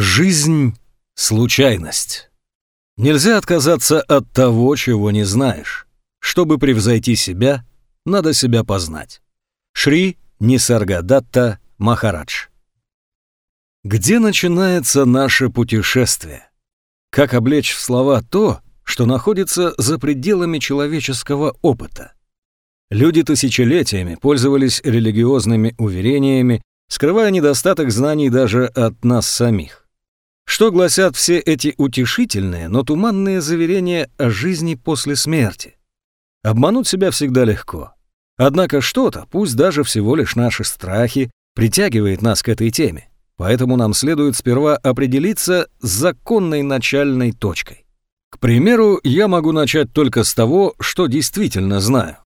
Жизнь — случайность. Нельзя отказаться от того, чего не знаешь. Чтобы превзойти себя, надо себя познать. Шри Нисаргадатта Махарадж. Где начинается наше путешествие? Как облечь в слова то, что находится за пределами человеческого опыта? Люди тысячелетиями пользовались религиозными уверениями, скрывая недостаток знаний даже от нас самих. Что гласят все эти утешительные, но туманные заверения о жизни после смерти? Обмануть себя всегда легко. Однако что-то, пусть даже всего лишь наши страхи, притягивает нас к этой теме. Поэтому нам следует сперва определиться с законной начальной точкой. К примеру, я могу начать только с того, что действительно знаю.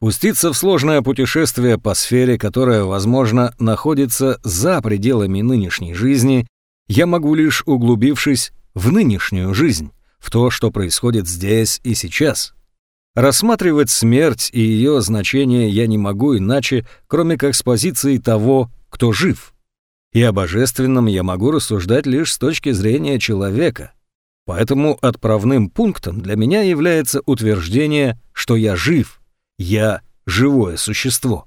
Пуститься в сложное путешествие по сфере, которая, возможно, находится за пределами нынешней жизни, я могу лишь углубившись в нынешнюю жизнь, в то, что происходит здесь и сейчас. Рассматривать смерть и ее значение я не могу иначе, кроме как с позиции того, кто жив. И о божественном я могу рассуждать лишь с точки зрения человека. Поэтому отправным пунктом для меня является утверждение, что я жив – «я – живое существо».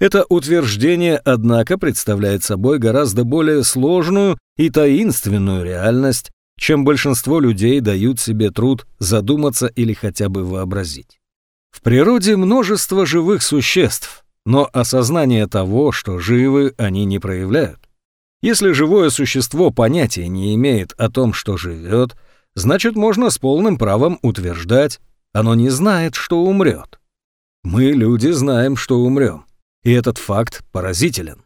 Это утверждение, однако, представляет собой гораздо более сложную и таинственную реальность, чем большинство людей дают себе труд задуматься или хотя бы вообразить. В природе множество живых существ, но осознание того, что живы, они не проявляют. Если живое существо понятия не имеет о том, что живет, значит, можно с полным правом утверждать, оно не знает, что умрет. Мы, люди, знаем, что умрем. И этот факт поразителен.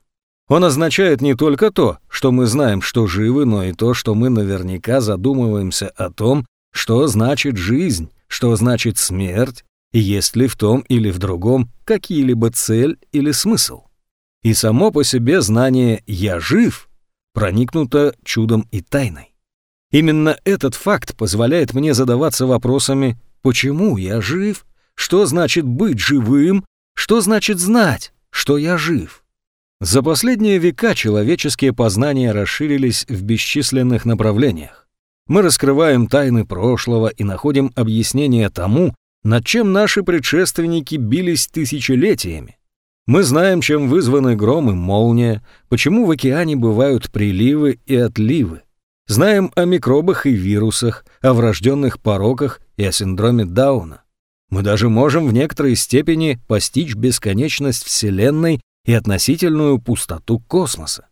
Он означает не только то, что мы знаем, что живы, но и то, что мы наверняка задумываемся о том, что значит жизнь, что значит смерть, и есть ли в том или в другом какие-либо цель или смысл. И само по себе знание «я жив» проникнуто чудом и тайной. Именно этот факт позволяет мне задаваться вопросами «почему я жив?» Что значит быть живым? Что значит знать, что я жив? За последние века человеческие познания расширились в бесчисленных направлениях. Мы раскрываем тайны прошлого и находим объяснение тому, над чем наши предшественники бились тысячелетиями. Мы знаем, чем вызваны гром и молния, почему в океане бывают приливы и отливы. Знаем о микробах и вирусах, о врожденных пороках и о синдроме Дауна. Мы даже можем в некоторой степени постичь бесконечность Вселенной и относительную пустоту космоса.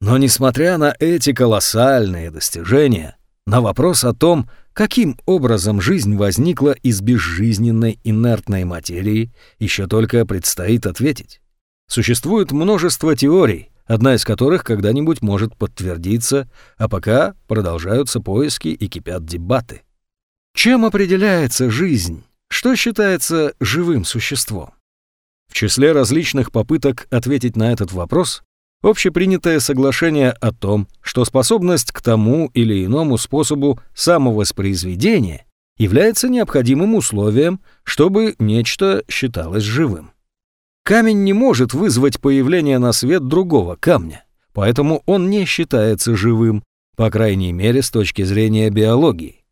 Но несмотря на эти колоссальные достижения, на вопрос о том, каким образом жизнь возникла из безжизненной инертной материи, еще только предстоит ответить. Существует множество теорий, одна из которых когда-нибудь может подтвердиться, а пока продолжаются поиски и кипят дебаты. Чем определяется жизнь? Что считается живым существом? В числе различных попыток ответить на этот вопрос общепринятое соглашение о том, что способность к тому или иному способу самовоспроизведения является необходимым условием, чтобы нечто считалось живым. Камень не может вызвать появление на свет другого камня, поэтому он не считается живым, по крайней мере с точки зрения биологии.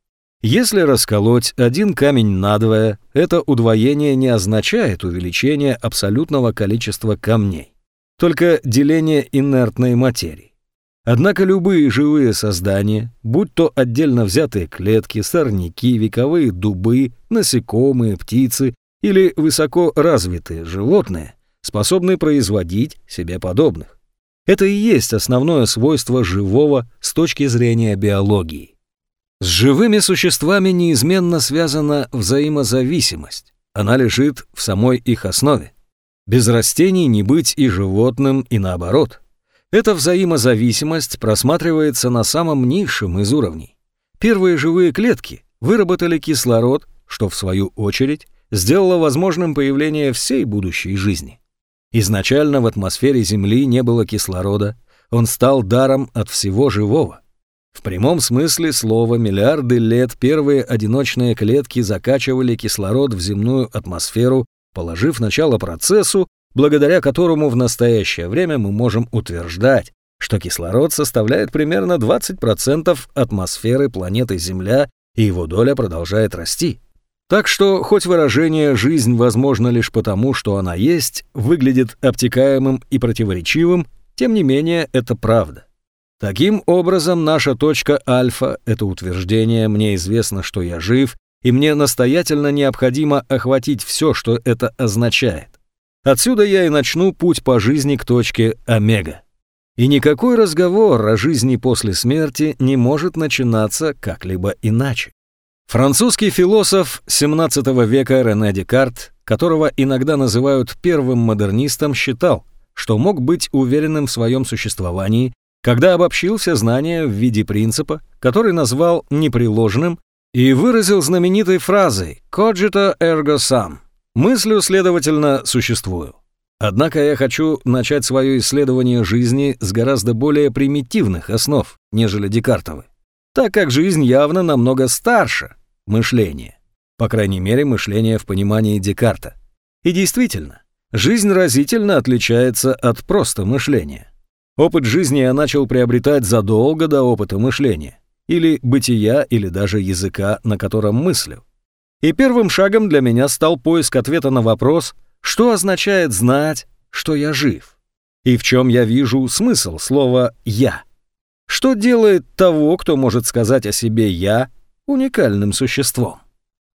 Если расколоть один камень надвое, это удвоение не означает увеличение абсолютного количества камней, только деление инертной материи. Однако любые живые создания, будь то отдельно взятые клетки, сорняки, вековые дубы, насекомые, птицы или высоко развитые животные, способны производить себе подобных. Это и есть основное свойство живого с точки зрения биологии. С живыми существами неизменно связана взаимозависимость. Она лежит в самой их основе. Без растений не быть и животным, и наоборот. Эта взаимозависимость просматривается на самом низшем из уровней. Первые живые клетки выработали кислород, что в свою очередь сделало возможным появление всей будущей жизни. Изначально в атмосфере Земли не было кислорода, он стал даром от всего живого. В прямом смысле слова миллиарды лет первые одиночные клетки закачивали кислород в земную атмосферу, положив начало процессу, благодаря которому в настоящее время мы можем утверждать, что кислород составляет примерно 20% атмосферы планеты Земля, и его доля продолжает расти. Так что, хоть выражение «жизнь возможно лишь потому, что она есть» выглядит обтекаемым и противоречивым, тем не менее это правда. Таким образом, наша точка альфа — это утверждение «мне известно, что я жив», и мне настоятельно необходимо охватить все, что это означает. Отсюда я и начну путь по жизни к точке омега. И никакой разговор о жизни после смерти не может начинаться как-либо иначе. Французский философ XVII века Рене Декарт, которого иногда называют первым модернистом, считал, что мог быть уверенным в своем существовании, когда обобщил все знания в виде принципа, который назвал непреложным и выразил знаменитой фразой «cogito ergo sum» – «мыслю, следовательно, существую». Однако я хочу начать свое исследование жизни с гораздо более примитивных основ, нежели Декартовы так как жизнь явно намного старше мышления. По крайней мере, мышления в понимании Декарта. И действительно, жизнь разительно отличается от просто мышления. Опыт жизни я начал приобретать задолго до опыта мышления, или бытия, или даже языка, на котором мыслю. И первым шагом для меня стал поиск ответа на вопрос, что означает знать, что я жив, и в чем я вижу смысл слова «я». Что делает того, кто может сказать о себе «я» уникальным существом?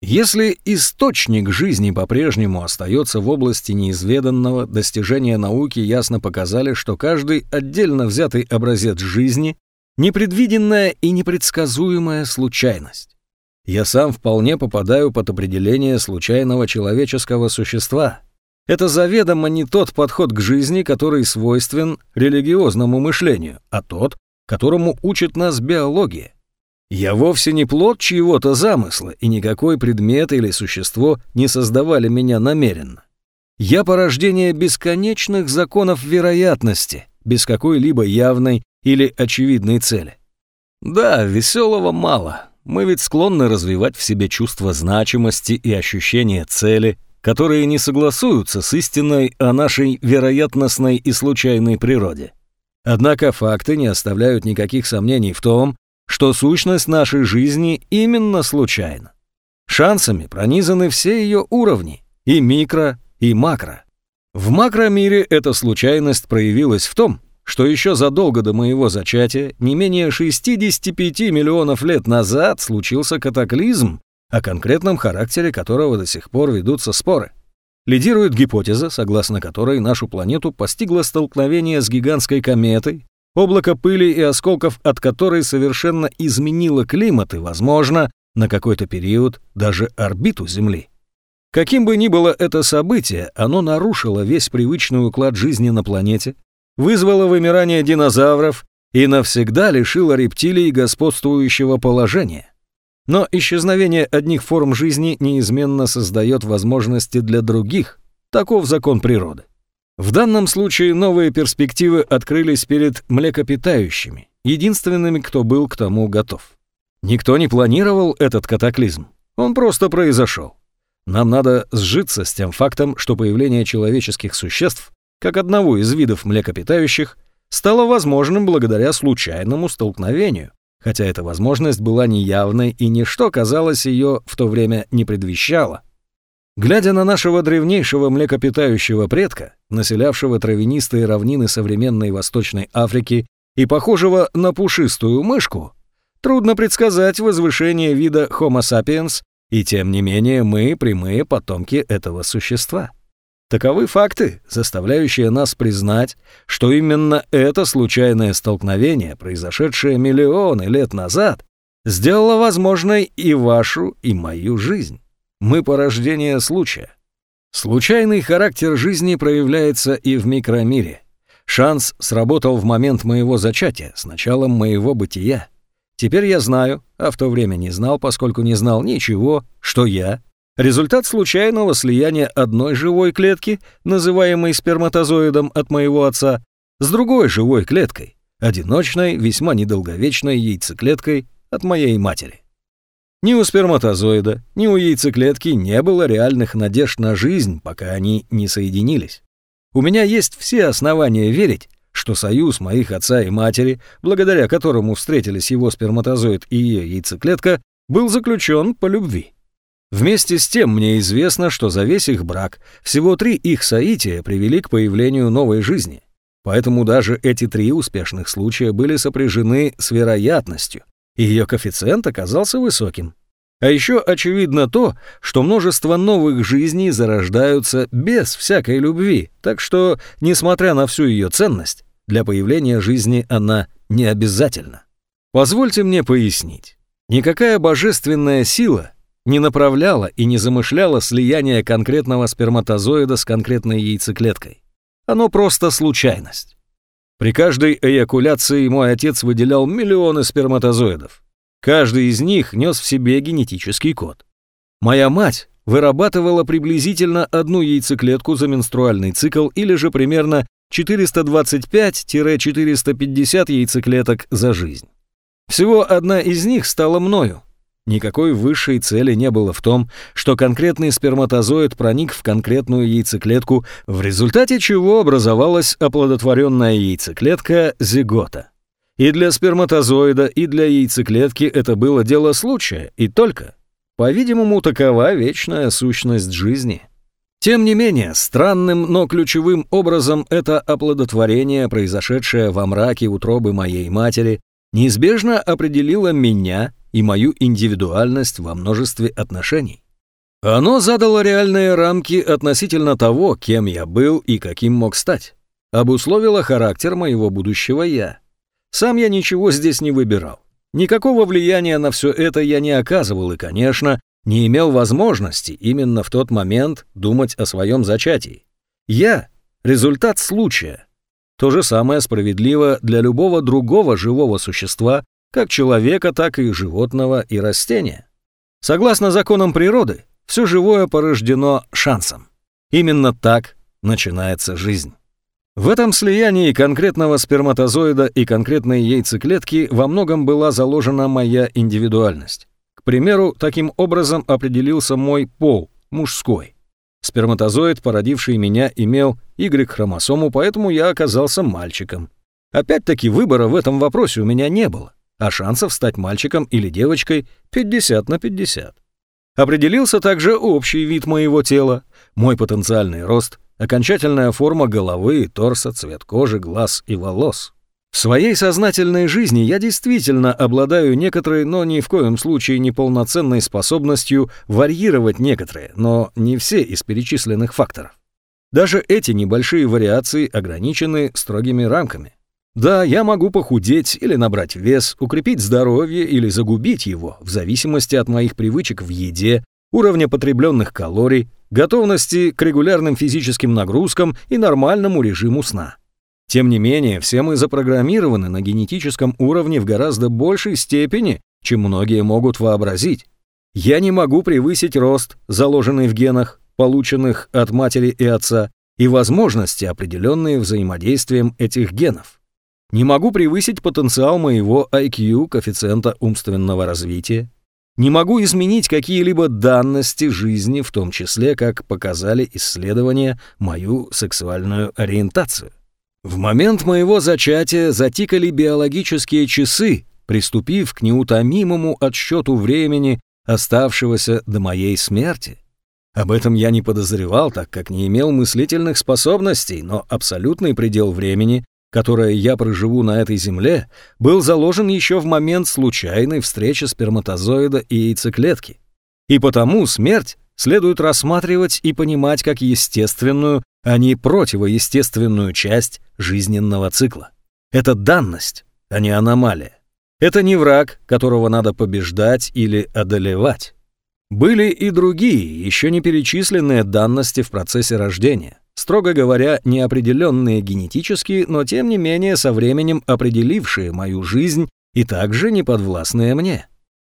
Если источник жизни по-прежнему остается в области неизведанного, достижения науки ясно показали, что каждый отдельно взятый образец жизни — непредвиденная и непредсказуемая случайность. Я сам вполне попадаю под определение случайного человеческого существа. Это заведомо не тот подход к жизни, который свойствен религиозному мышлению, а тот, которому учит нас биология. Я вовсе не плод чьего-то замысла, и никакой предмет или существо не создавали меня намеренно. Я порождение бесконечных законов вероятности, без какой-либо явной или очевидной цели. Да, веселого мало. Мы ведь склонны развивать в себе чувство значимости и ощущение цели, которые не согласуются с истиной о нашей вероятностной и случайной природе. Однако факты не оставляют никаких сомнений в том, что сущность нашей жизни именно случайна. Шансами пронизаны все ее уровни, и микро, и макро. В макромире эта случайность проявилась в том, что еще задолго до моего зачатия, не менее 65 миллионов лет назад, случился катаклизм, о конкретном характере которого до сих пор ведутся споры. Лидирует гипотеза, согласно которой нашу планету постигло столкновение с гигантской кометой, облако пыли и осколков от которой совершенно изменило климат и, возможно, на какой-то период даже орбиту Земли. Каким бы ни было это событие, оно нарушило весь привычный уклад жизни на планете, вызвало вымирание динозавров и навсегда лишило рептилий господствующего положения. Но исчезновение одних форм жизни неизменно создает возможности для других. Таков закон природы. В данном случае новые перспективы открылись перед млекопитающими, единственными, кто был к тому готов. Никто не планировал этот катаклизм, он просто произошел. Нам надо сжиться с тем фактом, что появление человеческих существ, как одного из видов млекопитающих, стало возможным благодаря случайному столкновению, хотя эта возможность была неявной и ничто, казалось, ее в то время не предвещало. Глядя на нашего древнейшего млекопитающего предка, населявшего травянистые равнины современной Восточной Африки и похожего на пушистую мышку, трудно предсказать возвышение вида Homo sapiens, и тем не менее мы прямые потомки этого существа. Таковы факты, заставляющие нас признать, что именно это случайное столкновение, произошедшее миллионы лет назад, сделало возможной и вашу, и мою жизнь. Мы порождение случая. Случайный характер жизни проявляется и в микромире. Шанс сработал в момент моего зачатия, с началом моего бытия. Теперь я знаю, а в то время не знал, поскольку не знал ничего, что я Результат случайного слияния одной живой клетки, называемой сперматозоидом от моего отца, с другой живой клеткой, одиночной, весьма недолговечной яйцеклеткой от моей матери. Ни у сперматозоида, ни у яйцеклетки не было реальных надежд на жизнь, пока они не соединились. У меня есть все основания верить, что союз моих отца и матери, благодаря которому встретились его сперматозоид и ее яйцеклетка, был заключен по любви. Вместе с тем мне известно, что за весь их брак всего три их соития привели к появлению новой жизни. Поэтому даже эти три успешных случая были сопряжены с вероятностью, и ее коэффициент оказался высоким. А еще очевидно то, что множество новых жизней зарождаются без всякой любви, так что, несмотря на всю ее ценность, для появления жизни она не обязательна. Позвольте мне пояснить. Никакая божественная сила не направляла и не замышляла слияние конкретного сперматозоида с конкретной яйцеклеткой. Оно просто случайность. При каждой эякуляции мой отец выделял миллионы сперматозоидов. Каждый из них нес в себе генетический код. Моя мать вырабатывала приблизительно одну яйцеклетку за менструальный цикл или же примерно 425-450 яйцеклеток за жизнь. Всего одна из них стала мною. Никакой высшей цели не было в том, что конкретный сперматозоид проник в конкретную яйцеклетку, в результате чего образовалась оплодотворенная яйцеклетка зигота. И для сперматозоида, и для яйцеклетки это было дело случая, и только. По-видимому, такова вечная сущность жизни. Тем не менее, странным, но ключевым образом это оплодотворение, произошедшее во мраке утробы моей матери, неизбежно определило меня и мою индивидуальность во множестве отношений. Оно задало реальные рамки относительно того, кем я был и каким мог стать. Обусловило характер моего будущего «я». Сам я ничего здесь не выбирал. Никакого влияния на все это я не оказывал и, конечно, не имел возможности именно в тот момент думать о своем зачатии. Я — результат случая. То же самое справедливо для любого другого живого существа, как человека, так и животного и растения. Согласно законам природы, все живое порождено шансом. Именно так начинается жизнь. В этом слиянии конкретного сперматозоида и конкретной яйцеклетки во многом была заложена моя индивидуальность. К примеру, таким образом определился мой пол, мужской. Сперматозоид, породивший меня, имел Y-хромосому, поэтому я оказался мальчиком. Опять-таки выбора в этом вопросе у меня не было, а шансов стать мальчиком или девочкой 50 на 50. Определился также общий вид моего тела, мой потенциальный рост, окончательная форма головы, торса, цвет кожи, глаз и волос. В своей сознательной жизни я действительно обладаю некоторой, но ни в коем случае не полноценной способностью варьировать некоторые, но не все из перечисленных факторов. Даже эти небольшие вариации ограничены строгими рамками. Да, я могу похудеть или набрать вес, укрепить здоровье или загубить его, в зависимости от моих привычек в еде, уровня потребленных калорий, готовности к регулярным физическим нагрузкам и нормальному режиму сна. Тем не менее, все мы запрограммированы на генетическом уровне в гораздо большей степени, чем многие могут вообразить. Я не могу превысить рост, заложенный в генах, полученных от матери и отца, и возможности, определенные взаимодействием этих генов. Не могу превысить потенциал моего IQ, коэффициента умственного развития, не могу изменить какие-либо данности жизни, в том числе, как показали исследования, мою сексуальную ориентацию. В момент моего зачатия затикали биологические часы, приступив к неутомимому отсчету времени, оставшегося до моей смерти. Об этом я не подозревал, так как не имел мыслительных способностей, но абсолютный предел времени которое я проживу на этой земле, был заложен еще в момент случайной встречи сперматозоида и яйцеклетки. И потому смерть следует рассматривать и понимать как естественную, а не противоестественную часть жизненного цикла. Это данность, а не аномалия. Это не враг, которого надо побеждать или одолевать. Были и другие, еще не перечисленные данности в процессе рождения строго говоря, неопределенные генетически, но тем не менее со временем определившие мою жизнь и также неподвластные мне.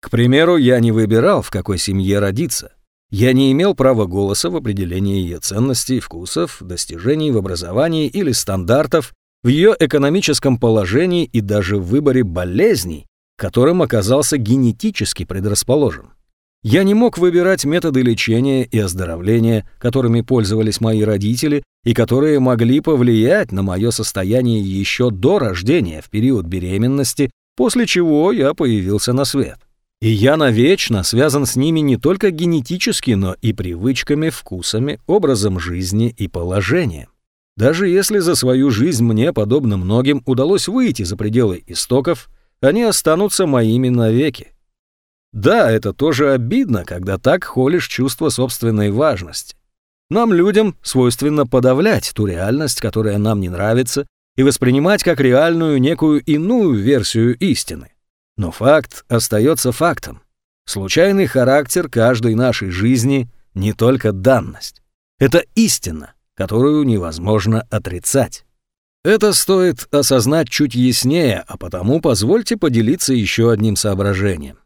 К примеру, я не выбирал, в какой семье родиться. Я не имел права голоса в определении ее ценностей, вкусов, достижений в образовании или стандартов, в ее экономическом положении и даже в выборе болезней, которым оказался генетически предрасположен. Я не мог выбирать методы лечения и оздоровления, которыми пользовались мои родители и которые могли повлиять на мое состояние еще до рождения в период беременности, после чего я появился на свет. И я навечно связан с ними не только генетически, но и привычками, вкусами, образом жизни и положением. Даже если за свою жизнь мне, подобно многим, удалось выйти за пределы истоков, они останутся моими навеки. Да, это тоже обидно, когда так холишь чувство собственной важности. Нам, людям, свойственно подавлять ту реальность, которая нам не нравится, и воспринимать как реальную некую иную версию истины. Но факт остается фактом. Случайный характер каждой нашей жизни не только данность. Это истина, которую невозможно отрицать. Это стоит осознать чуть яснее, а потому позвольте поделиться еще одним соображением.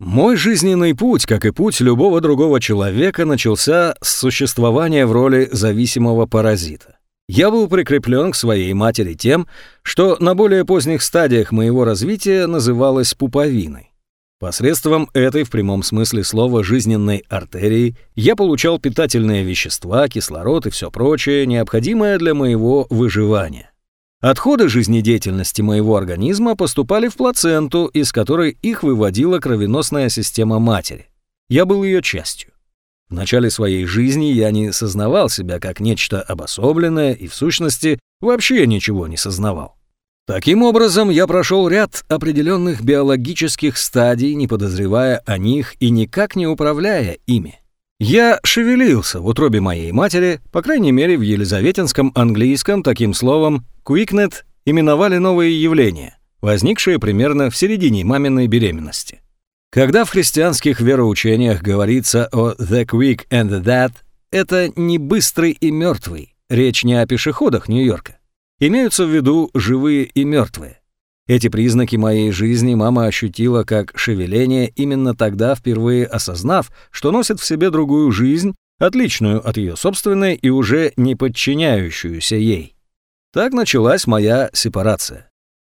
Мой жизненный путь, как и путь любого другого человека, начался с существования в роли зависимого паразита. Я был прикреплен к своей матери тем, что на более поздних стадиях моего развития называлось пуповиной. Посредством этой, в прямом смысле слова, жизненной артерии я получал питательные вещества, кислород и все прочее, необходимое для моего выживания. Отходы жизнедеятельности моего организма поступали в плаценту, из которой их выводила кровеносная система матери. Я был ее частью. В начале своей жизни я не сознавал себя как нечто обособленное и, в сущности, вообще ничего не сознавал. Таким образом, я прошел ряд определенных биологических стадий, не подозревая о них и никак не управляя ими. Я шевелился в утробе моей матери, по крайней мере в елизаветинском английском таким словом «quicknet» именовали новые явления, возникшие примерно в середине маминой беременности. Когда в христианских вероучениях говорится о «the quick and the dead», это не быстрый и мертвый, речь не о пешеходах Нью-Йорка. Имеются в виду живые и мертвые. Эти признаки моей жизни мама ощутила как шевеление именно тогда, впервые осознав, что носит в себе другую жизнь, отличную от ее собственной и уже не подчиняющуюся ей. Так началась моя сепарация.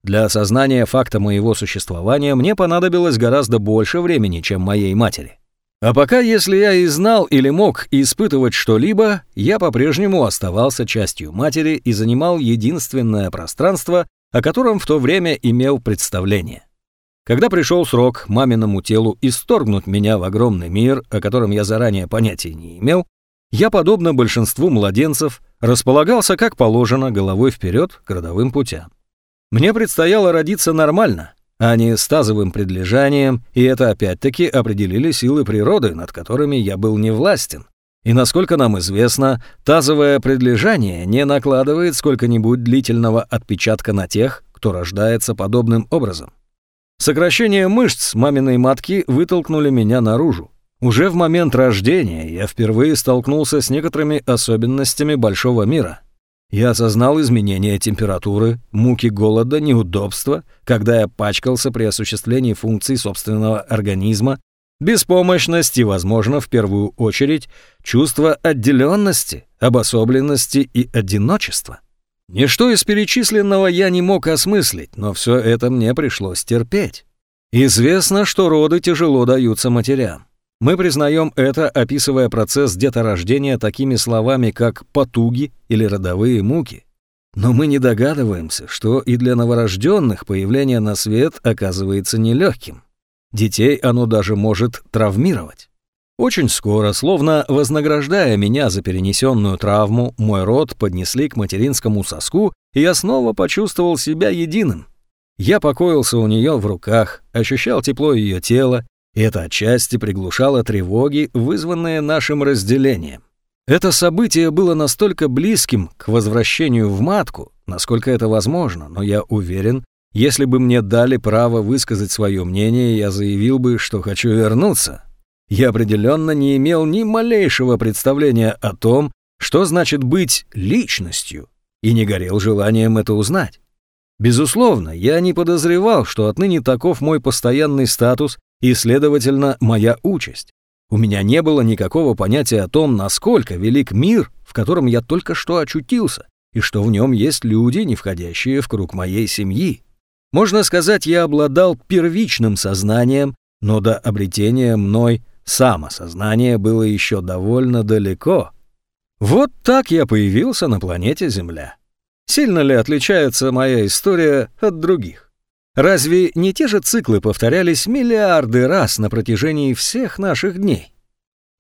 Для осознания факта моего существования мне понадобилось гораздо больше времени, чем моей матери. А пока, если я и знал или мог испытывать что-либо, я по-прежнему оставался частью матери и занимал единственное пространство, о котором в то время имел представление. Когда пришел срок маминому телу исторгнуть меня в огромный мир, о котором я заранее понятия не имел, я, подобно большинству младенцев, располагался как положено головой вперед к родовым путям. Мне предстояло родиться нормально, а не с тазовым предлежанием, и это опять-таки определили силы природы, над которыми я был не властен. И насколько нам известно, тазовое предлежание не накладывает сколько-нибудь длительного отпечатка на тех, кто рождается подобным образом. Сокращение мышц маминой матки вытолкнули меня наружу. Уже в момент рождения я впервые столкнулся с некоторыми особенностями большого мира. Я осознал изменения температуры, муки голода, неудобства, когда я пачкался при осуществлении функций собственного организма Беспомощность и, возможно, в первую очередь, чувство отделенности, обособленности и одиночества. Ничто из перечисленного я не мог осмыслить, но все это мне пришлось терпеть. Известно, что роды тяжело даются матерям. Мы признаем это, описывая процесс деторождения такими словами, как «потуги» или «родовые муки». Но мы не догадываемся, что и для новорожденных появление на свет оказывается нелегким. Детей оно даже может травмировать. Очень скоро, словно вознаграждая меня за перенесенную травму, мой род поднесли к материнскому соску, и я снова почувствовал себя единым. Я покоился у нее в руках, ощущал тепло ее тела, и это отчасти приглушало тревоги, вызванные нашим разделением. Это событие было настолько близким к возвращению в матку, насколько это возможно, но я уверен, если бы мне дали право высказать свое мнение, я заявил бы, что хочу вернуться. Я определенно не имел ни малейшего представления о том, что значит быть личностью, и не горел желанием это узнать. Безусловно, я не подозревал, что отныне таков мой постоянный статус и, следовательно, моя участь. У меня не было никакого понятия о том, насколько велик мир, в котором я только что очутился, и что в нем есть люди, не входящие в круг моей семьи. Можно сказать, я обладал первичным сознанием, но до обретения мной самосознание было еще довольно далеко. Вот так я появился на планете Земля. Сильно ли отличается моя история от других? Разве не те же циклы повторялись миллиарды раз на протяжении всех наших дней?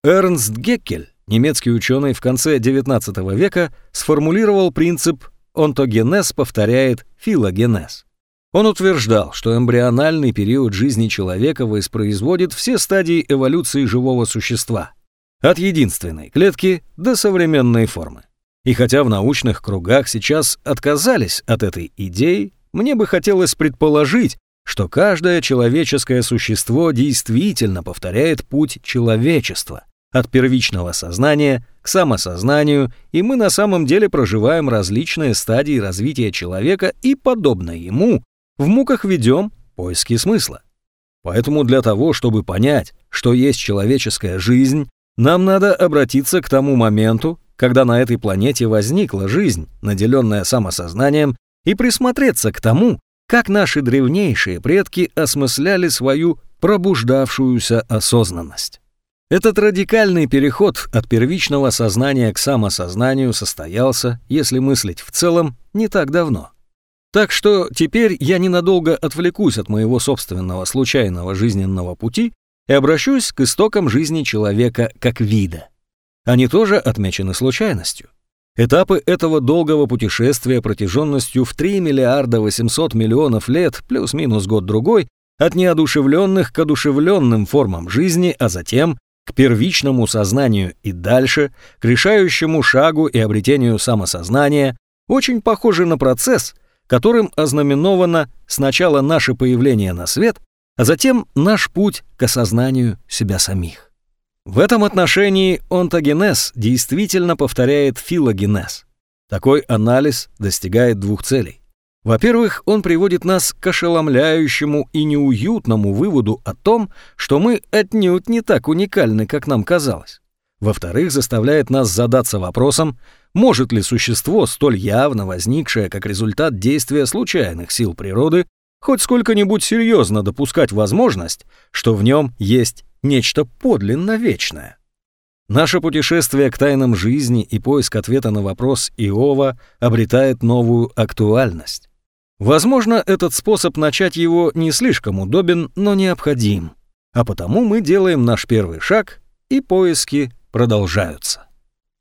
Эрнст Геккель, немецкий ученый в конце XIX века, сформулировал принцип «онтогенез повторяет филогенез». Он утверждал, что эмбриональный период жизни человека воспроизводит все стадии эволюции живого существа, от единственной клетки до современной формы. И хотя в научных кругах сейчас отказались от этой идеи, мне бы хотелось предположить, что каждое человеческое существо действительно повторяет путь человечества от первичного сознания к самосознанию, и мы на самом деле проживаем различные стадии развития человека и, подобно ему, в муках ведем поиски смысла. Поэтому для того, чтобы понять, что есть человеческая жизнь, нам надо обратиться к тому моменту, когда на этой планете возникла жизнь, наделенная самосознанием, и присмотреться к тому, как наши древнейшие предки осмысляли свою пробуждавшуюся осознанность. Этот радикальный переход от первичного сознания к самосознанию состоялся, если мыслить в целом, не так давно. Так что теперь я ненадолго отвлекусь от моего собственного случайного жизненного пути и обращусь к истокам жизни человека как вида. Они тоже отмечены случайностью. Этапы этого долгого путешествия протяженностью в 3 миллиарда 800 миллионов лет плюс-минус год-другой от неодушевленных к одушевленным формам жизни, а затем к первичному сознанию и дальше, к решающему шагу и обретению самосознания, очень похожи на процесс, которым ознаменовано сначала наше появление на свет, а затем наш путь к осознанию себя самих. В этом отношении онтогенез действительно повторяет филогенез. Такой анализ достигает двух целей. Во-первых, он приводит нас к ошеломляющему и неуютному выводу о том, что мы отнюдь не так уникальны, как нам казалось. Во-вторых, заставляет нас задаться вопросом, может ли существо, столь явно возникшее как результат действия случайных сил природы, хоть сколько-нибудь серьезно допускать возможность, что в нем есть нечто подлинно вечное. Наше путешествие к тайнам жизни и поиск ответа на вопрос Иова обретает новую актуальность. Возможно, этот способ начать его не слишком удобен, но необходим. А потому мы делаем наш первый шаг, и поиски продолжаются.